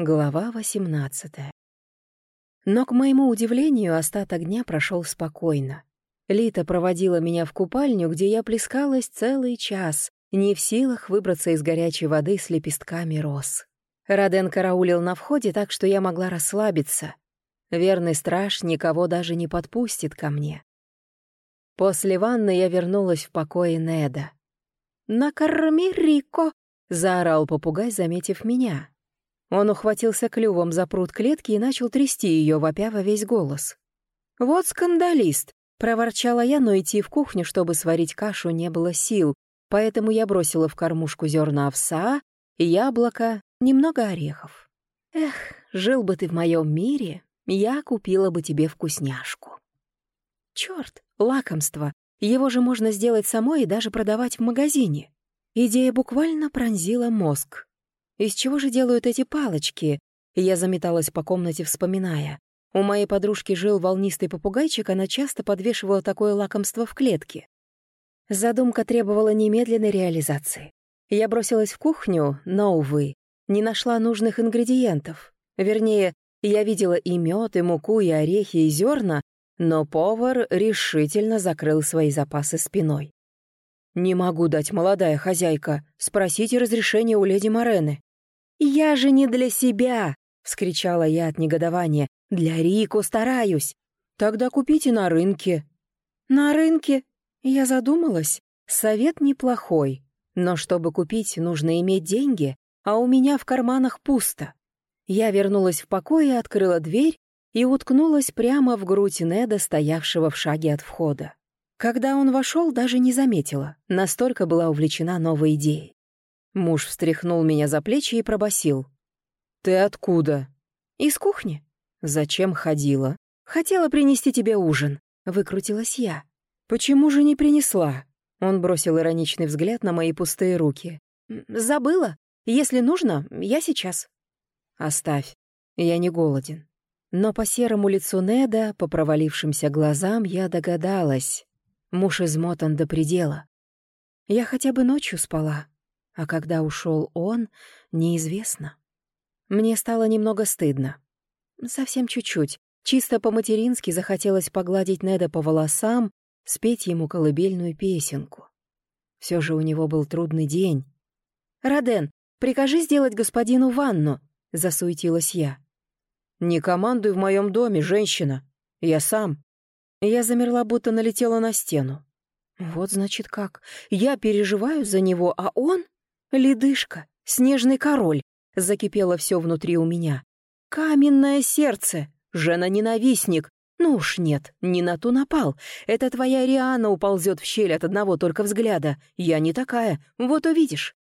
Глава 18. Но, к моему удивлению, остаток дня прошел спокойно. Лита проводила меня в купальню, где я плескалась целый час, не в силах выбраться из горячей воды с лепестками роз. Роден караулил на входе так, что я могла расслабиться. Верный страж никого даже не подпустит ко мне. После ванны я вернулась в покое Неда. «Накорми Рико!» — заорал попугай, заметив меня. Он ухватился клювом за пруд клетки и начал трясти ее, вопя во весь голос. «Вот скандалист!» — проворчала я, но идти в кухню, чтобы сварить кашу, не было сил, поэтому я бросила в кормушку зерна овса, яблоко, немного орехов. «Эх, жил бы ты в моем мире, я купила бы тебе вкусняшку». Черт, лакомство! Его же можно сделать самой и даже продавать в магазине. Идея буквально пронзила мозг. Из чего же делают эти палочки? Я заметалась по комнате, вспоминая. У моей подружки жил волнистый попугайчик, она часто подвешивала такое лакомство в клетке. Задумка требовала немедленной реализации. Я бросилась в кухню, но, увы, не нашла нужных ингредиентов. Вернее, я видела и мед, и муку, и орехи, и зерна, но повар решительно закрыл свои запасы спиной. «Не могу дать, молодая хозяйка. Спросите разрешение у леди Морены». «Я же не для себя!» — вскричала я от негодования. «Для Рико стараюсь. Тогда купите на рынке». «На рынке?» Я задумалась. Совет неплохой. Но чтобы купить, нужно иметь деньги, а у меня в карманах пусто. Я вернулась в покой открыла дверь и уткнулась прямо в грудь Неда, стоявшего в шаге от входа. Когда он вошел, даже не заметила, настолько была увлечена новой идеей. Муж встряхнул меня за плечи и пробасил. «Ты откуда?» «Из кухни». «Зачем ходила?» «Хотела принести тебе ужин», — выкрутилась я. «Почему же не принесла?» Он бросил ироничный взгляд на мои пустые руки. «Забыла. Если нужно, я сейчас». «Оставь. Я не голоден». Но по серому лицу Неда, по провалившимся глазам, я догадалась. Муж измотан до предела. Я хотя бы ночью спала, а когда ушел он, неизвестно. Мне стало немного стыдно. Совсем чуть-чуть. Чисто по-матерински захотелось погладить Неда по волосам, спеть ему колыбельную песенку. Все же у него был трудный день. «Роден, прикажи сделать господину ванну», — засуетилась я. «Не командуй в моем доме, женщина. Я сам». Я замерла, будто налетела на стену. Вот значит как. Я переживаю за него, а он... Ледышка, снежный король, закипело все внутри у меня. Каменное сердце, жена-ненавистник. Ну уж нет, не на ту напал. Это твоя Риана уползет в щель от одного только взгляда. Я не такая, вот увидишь.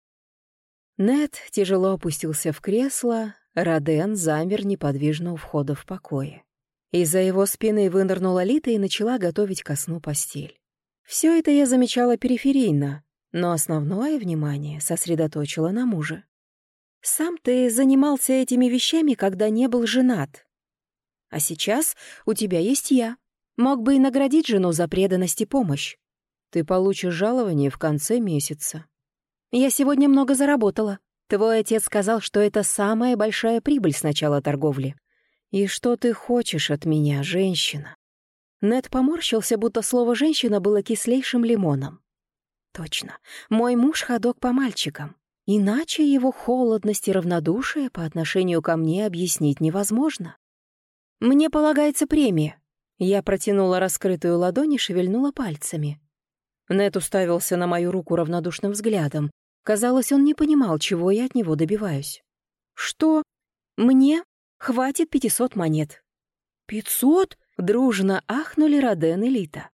Нет тяжело опустился в кресло, Роден замер неподвижно у входа в покое. Из-за его спины вынырнула Лита и начала готовить ко сну постель. Все это я замечала периферийно, но основное внимание сосредоточила на муже. «Сам ты занимался этими вещами, когда не был женат. А сейчас у тебя есть я. Мог бы и наградить жену за преданность и помощь. Ты получишь жалование в конце месяца. Я сегодня много заработала. Твой отец сказал, что это самая большая прибыль с начала торговли. И что ты хочешь от меня, женщина?» Нед поморщился, будто слово «женщина» было кислейшим лимоном. Точно, мой муж ходок по мальчикам. Иначе его холодность и равнодушие по отношению ко мне объяснить невозможно. Мне полагается премия. Я протянула раскрытую ладонь и шевельнула пальцами. Нед уставился на мою руку равнодушным взглядом. Казалось, он не понимал, чего я от него добиваюсь. «Что? Мне? Хватит пятисот монет». «Пятьсот?» — дружно ахнули Роден и Лита.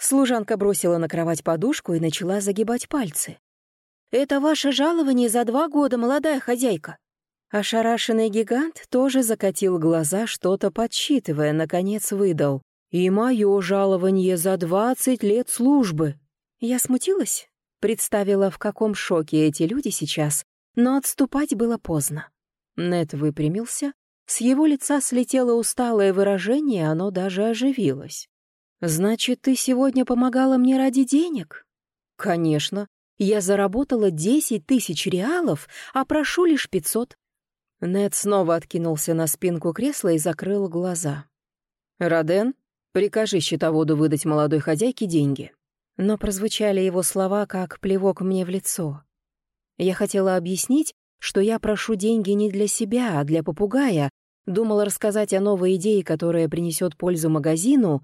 Служанка бросила на кровать подушку и начала загибать пальцы. «Это ваше жалование за два года, молодая хозяйка!» Ошарашенный гигант тоже закатил глаза, что-то подсчитывая, наконец выдал. «И мое жалование за двадцать лет службы!» Я смутилась, представила, в каком шоке эти люди сейчас, но отступать было поздно. Нет выпрямился, с его лица слетело усталое выражение, оно даже оживилось. «Значит, ты сегодня помогала мне ради денег?» «Конечно. Я заработала десять тысяч реалов, а прошу лишь пятьсот. Нед снова откинулся на спинку кресла и закрыл глаза. «Роден, прикажи счетоводу выдать молодой хозяйке деньги». Но прозвучали его слова, как плевок мне в лицо. Я хотела объяснить, что я прошу деньги не для себя, а для попугая, думала рассказать о новой идее, которая принесет пользу магазину,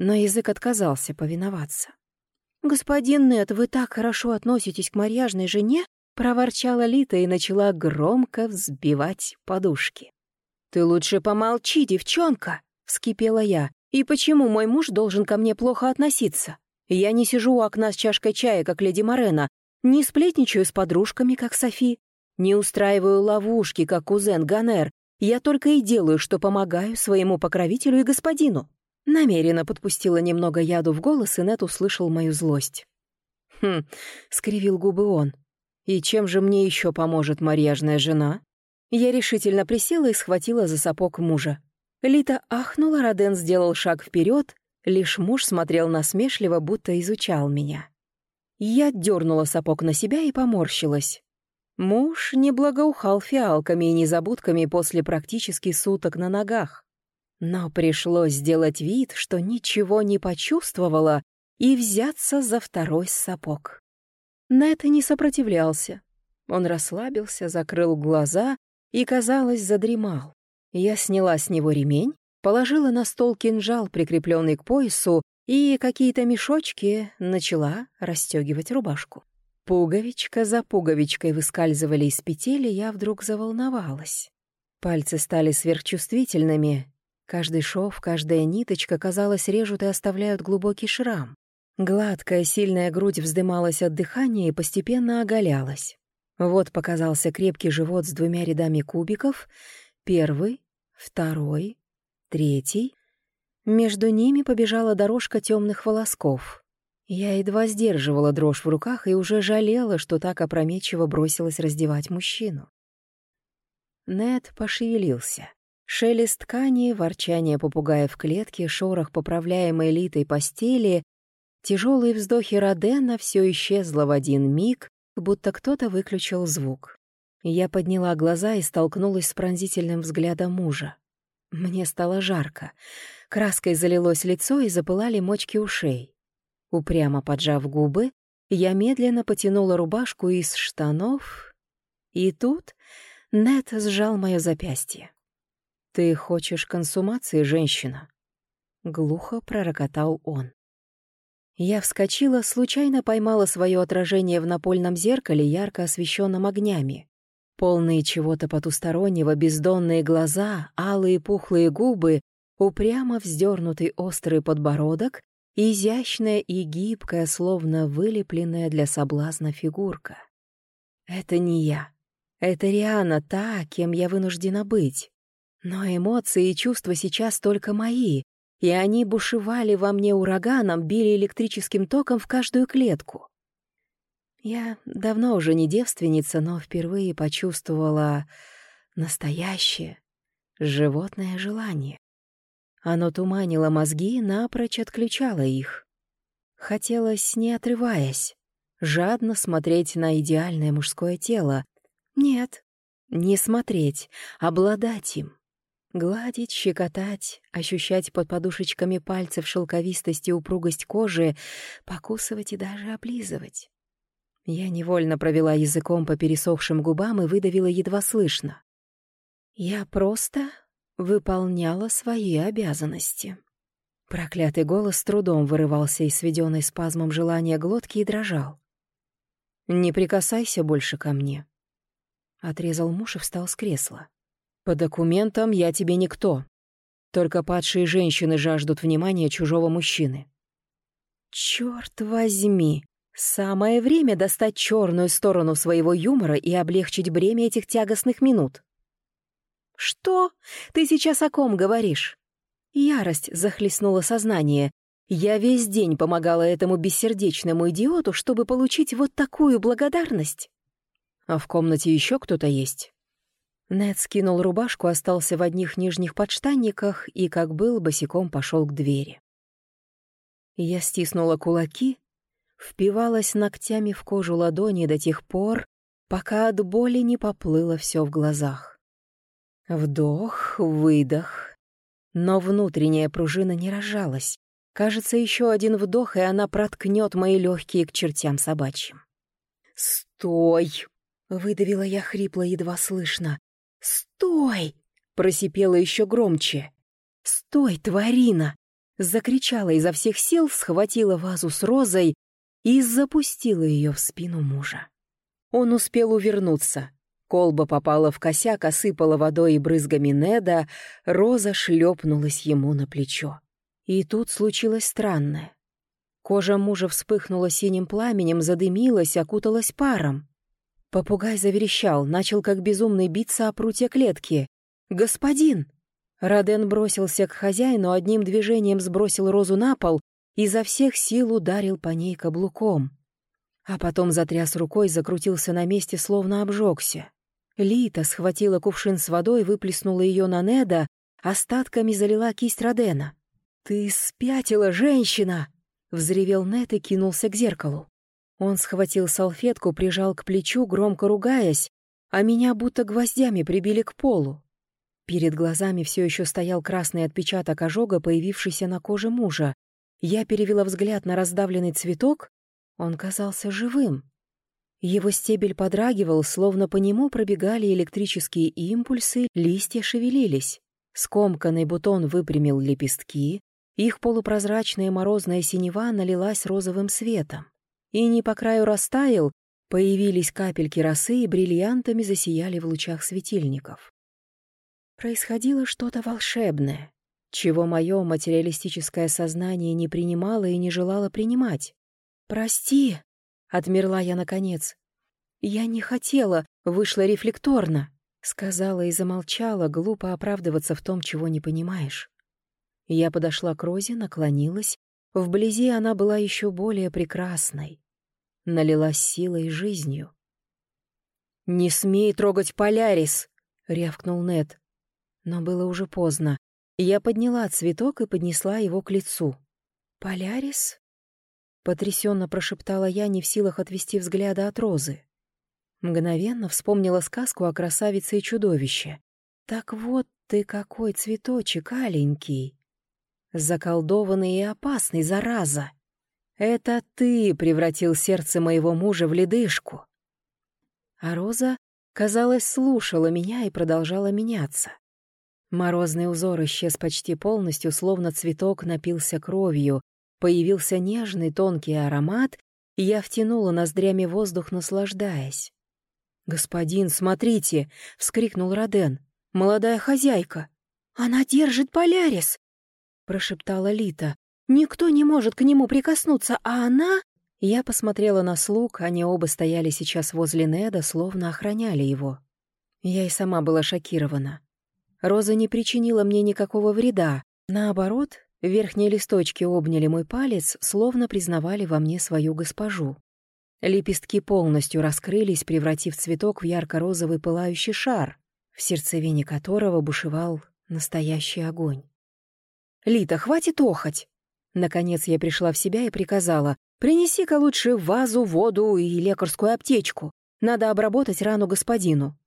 но язык отказался повиноваться. «Господин Нет, вы так хорошо относитесь к марьяжной жене?» — проворчала Лита и начала громко взбивать подушки. «Ты лучше помолчи, девчонка!» — вскипела я. «И почему мой муж должен ко мне плохо относиться? Я не сижу у окна с чашкой чая, как леди Морена, не сплетничаю с подружками, как Софи, не устраиваю ловушки, как кузен Ганер. Я только и делаю, что помогаю своему покровителю и господину». Намеренно подпустила немного яду в голос, и Нет услышал мою злость. «Хм», — скривил губы он. «И чем же мне еще поможет марьяжная жена?» Я решительно присела и схватила за сапог мужа. Лита ахнула, Роден сделал шаг вперед, лишь муж смотрел насмешливо, будто изучал меня. Я дернула сапог на себя и поморщилась. Муж не благоухал фиалками и незабудками после практически суток на ногах. Но пришлось сделать вид, что ничего не почувствовала, и взяться за второй сапог. Нэт не сопротивлялся. Он расслабился, закрыл глаза и, казалось, задремал. Я сняла с него ремень, положила на стол кинжал, прикрепленный к поясу, и какие-то мешочки начала расстегивать рубашку. Пуговичка за пуговичкой выскальзывали из петель, и я вдруг заволновалась. Пальцы стали сверхчувствительными, Каждый шов, каждая ниточка, казалось, режут и оставляют глубокий шрам. Гладкая, сильная грудь вздымалась от дыхания и постепенно оголялась. Вот показался крепкий живот с двумя рядами кубиков. Первый, второй, третий. Между ними побежала дорожка темных волосков. Я едва сдерживала дрожь в руках и уже жалела, что так опрометчиво бросилась раздевать мужчину. Нед пошевелился. Шелест ткани, ворчание попугая в клетке, шорох поправляемой элитой постели, тяжелые вздохи Родена все исчезло в один миг, будто кто-то выключил звук. Я подняла глаза и столкнулась с пронзительным взглядом мужа. Мне стало жарко. Краской залилось лицо и запылали мочки ушей. Упрямо поджав губы, я медленно потянула рубашку из штанов, и тут Нет сжал мое запястье. «Ты хочешь консумации, женщина?» Глухо пророкотал он. Я вскочила, случайно поймала свое отражение в напольном зеркале, ярко освещенном огнями. Полные чего-то потустороннего, бездонные глаза, алые пухлые губы, упрямо вздернутый острый подбородок изящная и гибкая, словно вылепленная для соблазна фигурка. Это не я. Это Риана, та, кем я вынуждена быть. Но эмоции и чувства сейчас только мои, и они бушевали во мне ураганом, били электрическим током в каждую клетку. Я давно уже не девственница, но впервые почувствовала настоящее животное желание. Оно туманило мозги, напрочь отключало их. Хотелось, не отрываясь, жадно смотреть на идеальное мужское тело. Нет, не смотреть, обладать им. Гладить, щекотать, ощущать под подушечками пальцев шелковистость и упругость кожи, покусывать и даже облизывать. Я невольно провела языком по пересохшим губам и выдавила едва слышно. Я просто выполняла свои обязанности. Проклятый голос с трудом вырывался из сведенной спазмом желания глотки и дрожал. «Не прикасайся больше ко мне», — отрезал муж и встал с кресла. По документам я тебе никто. Только падшие женщины жаждут внимания чужого мужчины. Черт возьми! Самое время достать черную сторону своего юмора и облегчить бремя этих тягостных минут. «Что? Ты сейчас о ком говоришь?» Ярость захлестнула сознание. Я весь день помогала этому бессердечному идиоту, чтобы получить вот такую благодарность. А в комнате еще кто-то есть? Нед скинул рубашку, остался в одних нижних подштанниках и, как был, босиком пошел к двери. Я стиснула кулаки, впивалась ногтями в кожу ладони до тех пор, пока от боли не поплыло все в глазах. Вдох, выдох. Но внутренняя пружина не разжалась. Кажется, еще один вдох, и она проткнет мои легкие к чертям собачьим. «Стой!» — выдавила я хрипло, едва слышно. «Стой!» — просипела еще громче. «Стой, тварина!» — закричала изо всех сил, схватила вазу с розой и запустила ее в спину мужа. Он успел увернуться. Колба попала в косяк, осыпала водой и брызгами Неда, роза шлепнулась ему на плечо. И тут случилось странное. Кожа мужа вспыхнула синим пламенем, задымилась, окуталась паром. Попугай заверещал, начал как безумный биться о прутья клетки. «Господин!» Роден бросился к хозяину, одним движением сбросил розу на пол и изо всех сил ударил по ней каблуком. А потом затряс рукой, закрутился на месте, словно обжегся. Лита схватила кувшин с водой, выплеснула ее на Неда, остатками залила кисть Родена. «Ты спятила, женщина!» — взревел Нед и кинулся к зеркалу. Он схватил салфетку, прижал к плечу, громко ругаясь, а меня будто гвоздями прибили к полу. Перед глазами все еще стоял красный отпечаток ожога, появившийся на коже мужа. Я перевела взгляд на раздавленный цветок. Он казался живым. Его стебель подрагивал, словно по нему пробегали электрические импульсы, листья шевелились. Скомканный бутон выпрямил лепестки, их полупрозрачная морозная синева налилась розовым светом. И не по краю растаял, появились капельки росы и бриллиантами засияли в лучах светильников. Происходило что-то волшебное, чего мое материалистическое сознание не принимало и не желало принимать. «Прости», — отмерла я наконец. «Я не хотела, вышла рефлекторно», — сказала и замолчала, глупо оправдываться в том, чего не понимаешь. Я подошла к Розе, наклонилась. Вблизи она была еще более прекрасной. Налилась силой и жизнью. «Не смей трогать Полярис!» — рявкнул Нед. Но было уже поздно. Я подняла цветок и поднесла его к лицу. «Полярис?» — потрясенно прошептала я, не в силах отвести взгляда от розы. Мгновенно вспомнила сказку о красавице и чудовище. «Так вот ты какой цветочек аленький!» Заколдованный и опасный, зараза. Это ты превратил сердце моего мужа в ледышку. А Роза, казалось, слушала меня и продолжала меняться. Морозный узор исчез почти полностью, словно цветок напился кровью, появился нежный тонкий аромат, и я втянула ноздрями воздух, наслаждаясь. «Господин, смотрите!» — вскрикнул Роден. «Молодая хозяйка! Она держит Полярис! Прошептала Лита. «Никто не может к нему прикоснуться, а она...» Я посмотрела на слуг, они оба стояли сейчас возле Неда, словно охраняли его. Я и сама была шокирована. Роза не причинила мне никакого вреда. Наоборот, верхние листочки обняли мой палец, словно признавали во мне свою госпожу. Лепестки полностью раскрылись, превратив цветок в ярко-розовый пылающий шар, в сердцевине которого бушевал настоящий огонь. «Лита, хватит охоть!» Наконец я пришла в себя и приказала, «Принеси-ка лучше вазу, воду и лекарскую аптечку. Надо обработать рану господину.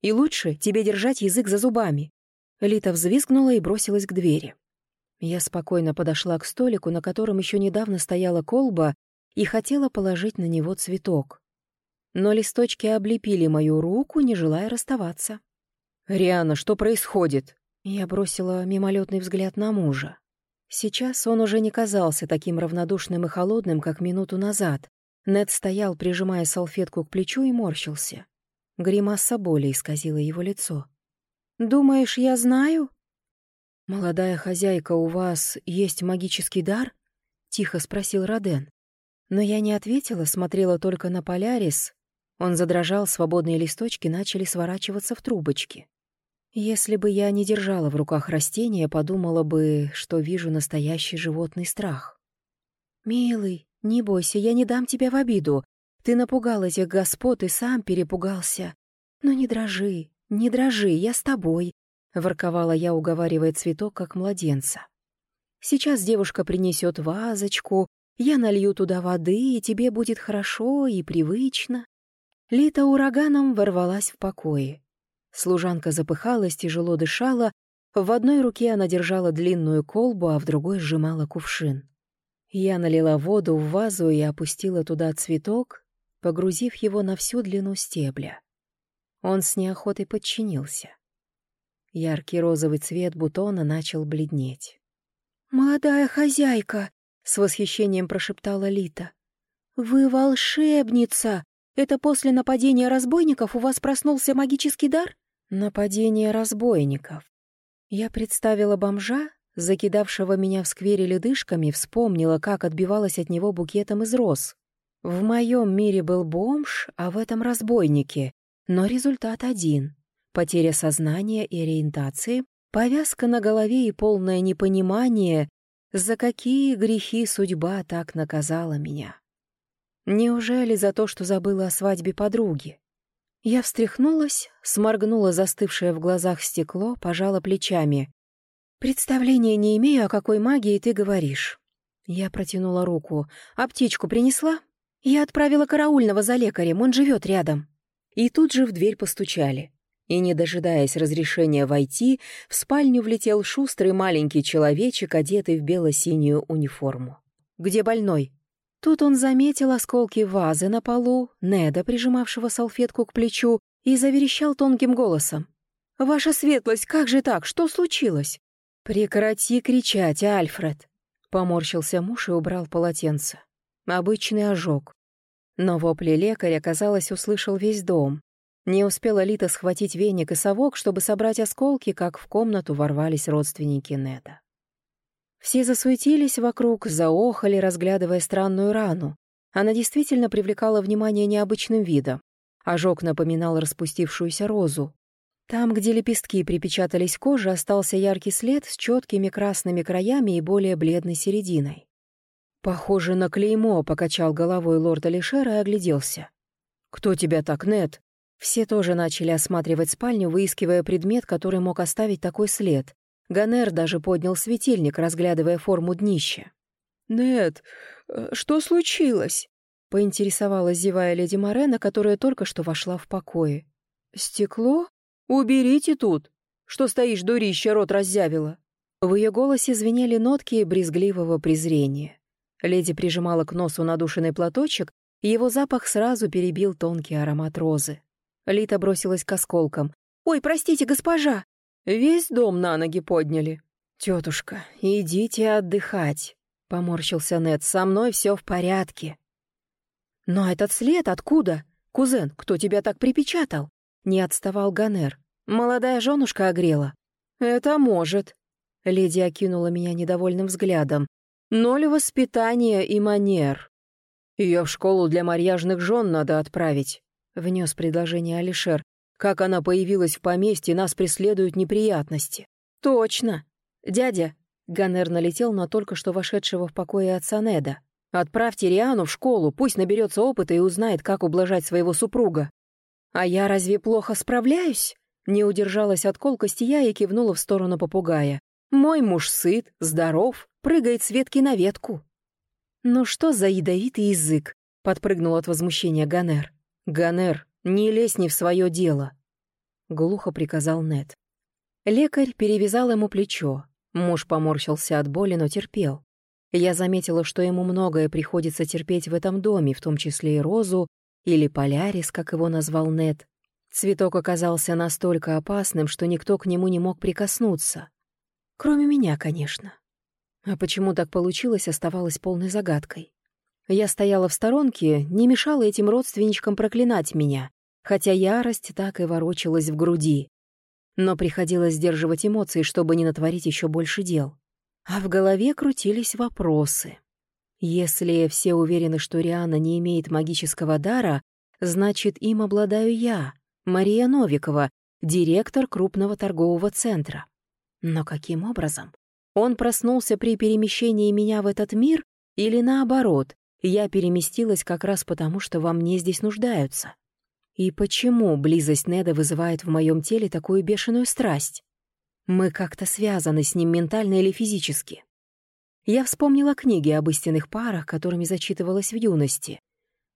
И лучше тебе держать язык за зубами». Лита взвизгнула и бросилась к двери. Я спокойно подошла к столику, на котором еще недавно стояла колба, и хотела положить на него цветок. Но листочки облепили мою руку, не желая расставаться. «Риана, что происходит?» Я бросила мимолетный взгляд на мужа. Сейчас он уже не казался таким равнодушным и холодным, как минуту назад. Нед стоял, прижимая салфетку к плечу, и морщился. Гримаса боли исказила его лицо. «Думаешь, я знаю?» «Молодая хозяйка, у вас есть магический дар?» — тихо спросил Роден. Но я не ответила, смотрела только на Полярис. Он задрожал, свободные листочки начали сворачиваться в трубочки. Если бы я не держала в руках растения, подумала бы, что вижу настоящий животный страх. «Милый, не бойся, я не дам тебя в обиду. Ты напугал этих господ и сам перепугался. Но не дрожи, не дрожи, я с тобой», — ворковала я, уговаривая цветок, как младенца. «Сейчас девушка принесет вазочку, я налью туда воды, и тебе будет хорошо и привычно». Лита ураганом ворвалась в покое. Служанка запыхалась, тяжело дышала. В одной руке она держала длинную колбу, а в другой сжимала кувшин. Я налила воду в вазу и опустила туда цветок, погрузив его на всю длину стебля. Он с неохотой подчинился. Яркий розовый цвет бутона начал бледнеть. «Молодая хозяйка!» — с восхищением прошептала Лита. «Вы волшебница! Это после нападения разбойников у вас проснулся магический дар?» «Нападение разбойников». Я представила бомжа, закидавшего меня в сквере ледышками, вспомнила, как отбивалась от него букетом из роз. В моем мире был бомж, а в этом разбойники. Но результат один — потеря сознания и ориентации, повязка на голове и полное непонимание, за какие грехи судьба так наказала меня. Неужели за то, что забыла о свадьбе подруги? Я встряхнулась, сморгнула застывшее в глазах стекло, пожала плечами. «Представления не имею, о какой магии ты говоришь». Я протянула руку. «Аптечку принесла?» «Я отправила караульного за лекарем, он живет рядом». И тут же в дверь постучали. И, не дожидаясь разрешения войти, в спальню влетел шустрый маленький человечек, одетый в бело-синюю униформу. «Где больной?» Тут он заметил осколки вазы на полу, Неда, прижимавшего салфетку к плечу, и заверещал тонким голосом. «Ваша светлость, как же так? Что случилось?» «Прекрати кричать, Альфред!» Поморщился муж и убрал полотенце. Обычный ожог. Но вопли лекаря, казалось, услышал весь дом. Не успела Лита схватить веник и совок, чтобы собрать осколки, как в комнату ворвались родственники Неда. Все засуетились вокруг, заохали, разглядывая странную рану. Она действительно привлекала внимание необычным видом. Ожог напоминал распустившуюся розу. Там, где лепестки припечатались к коже, остался яркий след с четкими красными краями и более бледной серединой. «Похоже на клеймо», — покачал головой лорд Алишер и огляделся. «Кто тебя так, Нет? Все тоже начали осматривать спальню, выискивая предмет, который мог оставить такой след. Ганер даже поднял светильник, разглядывая форму днища. «Нет, э, что случилось?» — поинтересовалась зевая леди Морена, которая только что вошла в покое. «Стекло?» «Уберите тут! Что стоишь, дурища, рот раззявила!» В ее голосе звенели нотки брезгливого презрения. Леди прижимала к носу надушенный платочек, и его запах сразу перебил тонкий аромат розы. Лита бросилась к осколкам. «Ой, простите, госпожа!» Весь дом на ноги подняли. «Тетушка, идите отдыхать», — поморщился Нед. «Со мной все в порядке». «Но этот след откуда? Кузен, кто тебя так припечатал?» Не отставал Ганер. «Молодая женушка огрела». «Это может». Леди окинула меня недовольным взглядом. «Ноль воспитания и манер». «Ее в школу для марьяжных жен надо отправить», — внес предложение Алишер. «Как она появилась в поместье, нас преследуют неприятности». «Точно. Дядя». Ганер налетел на только что вошедшего в покое отца Неда. «Отправьте Риану в школу, пусть наберется опыта и узнает, как ублажать своего супруга». «А я разве плохо справляюсь?» Не удержалась от колкости я и кивнула в сторону попугая. «Мой муж сыт, здоров, прыгает с ветки на ветку». «Ну что за ядовитый язык?» — подпрыгнул от возмущения Ганер. «Ганер, не лезь не в свое дело», — глухо приказал Нед. Лекарь перевязал ему плечо. Муж поморщился от боли, но терпел. Я заметила, что ему многое приходится терпеть в этом доме, в том числе и Розу, или полярис, как его назвал Нед. Цветок оказался настолько опасным, что никто к нему не мог прикоснуться. Кроме меня, конечно. А почему так получилось, оставалось полной загадкой. Я стояла в сторонке, не мешала этим родственничкам проклинать меня, хотя ярость так и ворочалась в груди. Но приходилось сдерживать эмоции, чтобы не натворить еще больше дел. А в голове крутились вопросы. Если все уверены, что Риана не имеет магического дара, значит, им обладаю я, Мария Новикова, директор крупного торгового центра. Но каким образом? Он проснулся при перемещении меня в этот мир или наоборот, я переместилась как раз потому, что во мне здесь нуждаются? И почему близость Неда вызывает в моем теле такую бешеную страсть? Мы как-то связаны с ним ментально или физически. Я вспомнила книги об истинных парах, которыми зачитывалась в юности.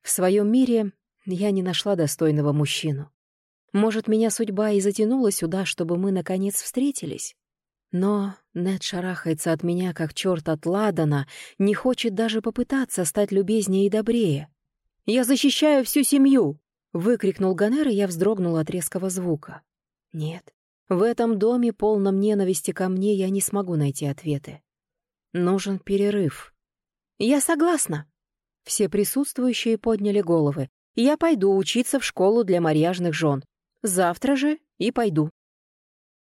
В своем мире я не нашла достойного мужчину. Может, меня судьба и затянула сюда, чтобы мы, наконец, встретились? Но Нед шарахается от меня, как черт от Ладана, не хочет даже попытаться стать любезнее и добрее. «Я защищаю всю семью!» — выкрикнул Ганер, и я вздрогнула от резкого звука. «Нет, в этом доме, полном ненависти ко мне, я не смогу найти ответы. Нужен перерыв». «Я согласна!» Все присутствующие подняли головы. «Я пойду учиться в школу для марьяжных жен. Завтра же и пойду».